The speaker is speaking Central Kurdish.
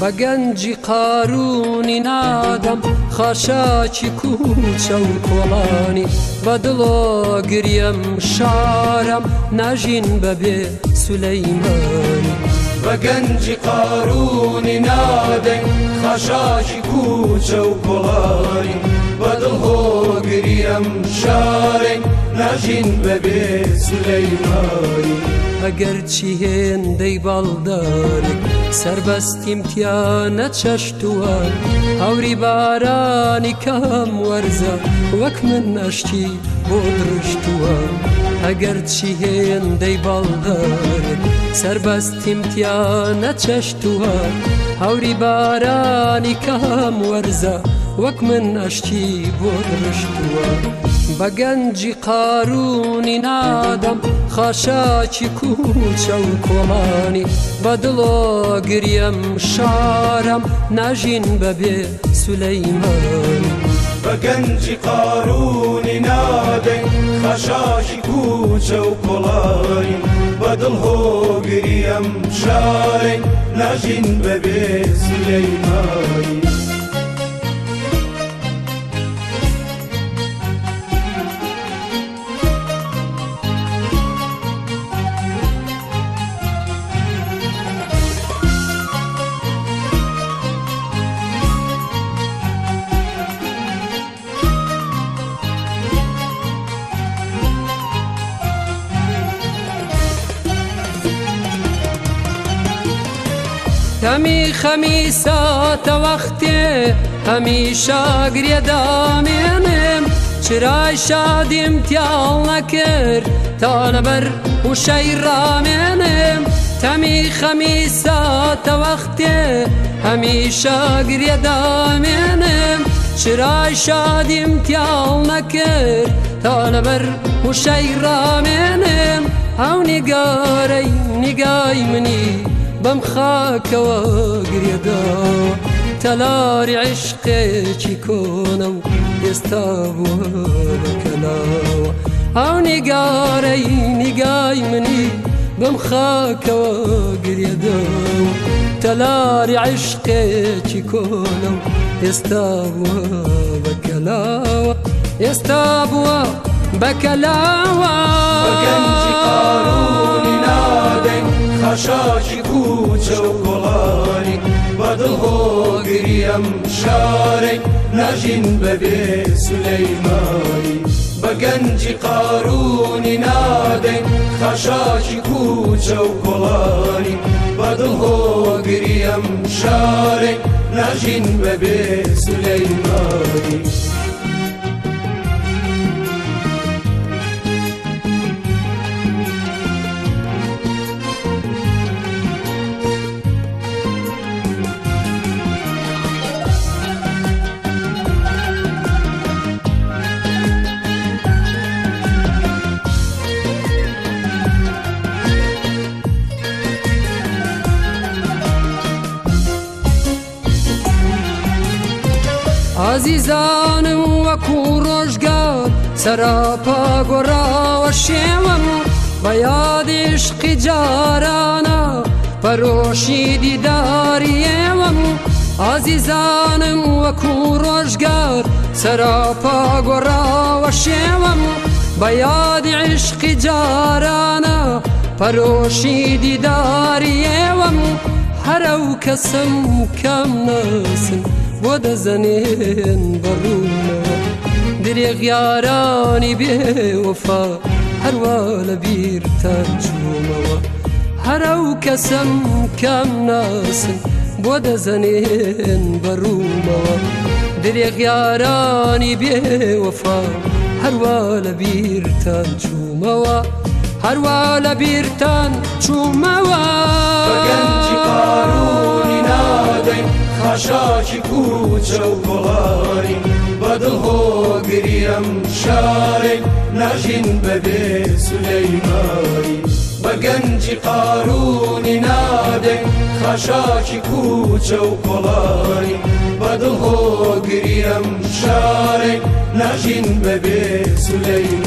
بە گەنجی قارونی نادەم خاشاکی کوچە و کۆڵانی بە دڵۆ گریم شارم ناژین بەبێ سولەیمانی بە گەنجی قارونی نادەین خاشاکی کوچە و کۆڵانی بە دڵهۆ گریم شارین ناژین بەبێ سولەیمانی ئەگەر چی هێندەی باڵدارێک سربەستیم تیا نەچەشتووە هەوری بارانی کەم وەرزە وەک من نەشتی بۆ دروشتووە ئەگەر چی هێندەی باڵدەر سربەستیم تیا نەچەشتووە هەوری بارانی کەم وەرزە وەک من نەشتی بۆ دروشتووە. بە گەنجی قارونی نادەم خاشاکی کوچە و کۆمانی بە دڵۆ گریم شارم ناژین بەبێ سولەیمانی بە گەنجی قارونی نادەین خەشاشی کوچە و کۆڵانی بە دڵ هۆگریم شارین ناژین بەبێ سلەیمانی تمی خمیسات وقتی همیشه گریدا مینم چرا شادیم تیال نکر نبر و شیرا مینم تمی خمیسات وقتی همیشه گریدا مینم چرا شادیم تیال نکر نبر و شیرا مینم او نگاری نگای منی بمخاكەوە گرێداوە تەلاری عشقێکی کۆنە و ئێستا بووە بەکەلاوە ئەو نیگارەی نیگای منی بەم خاکەوە گرێدەوە تەلاری عشقێکی کۆنە و ئێستا بووە بەکەلاوە ئێستا بووە تەماشاکی کوچە و گوڵانی بەدڵ هۆگریم شارەی ناژین بەبێ سلەیمانی بە گەنجی قارونی نادەین خەشاکی کوچە و گوڵانی بەدڵ هۆگریم شارەی ناژین بەبێ سلەیمانی عزیزانم وەکو گرا و شیمم با یاد جارانە پەرۆشی دیداری ئێوەم عزیزانم سرا ڕۆژگار گرا و شیمم یادی عشقی جارانە پەرۆشی دیداری ئێوەم هر و کەسم کم نسن. ودا زنين برونا دريغ ياراني بيه وفا هەروە لە بیرتان چوومەوە هەرەو کەسم کەم ناسن بۆ دەزەنێن بەڕوومەوە درێغ یارانی بێوەفا هەروە لە بیرتان هروال بير لە بیرتان چوومەوە گەنجی قارونی نادەین خاشاکی کوچه و بغاری ها گریم شاری نجین ببی با گنج قارونی ناده خاشاکی کوچه و بغاری ها گریم شاری نجین ببی سلیمانی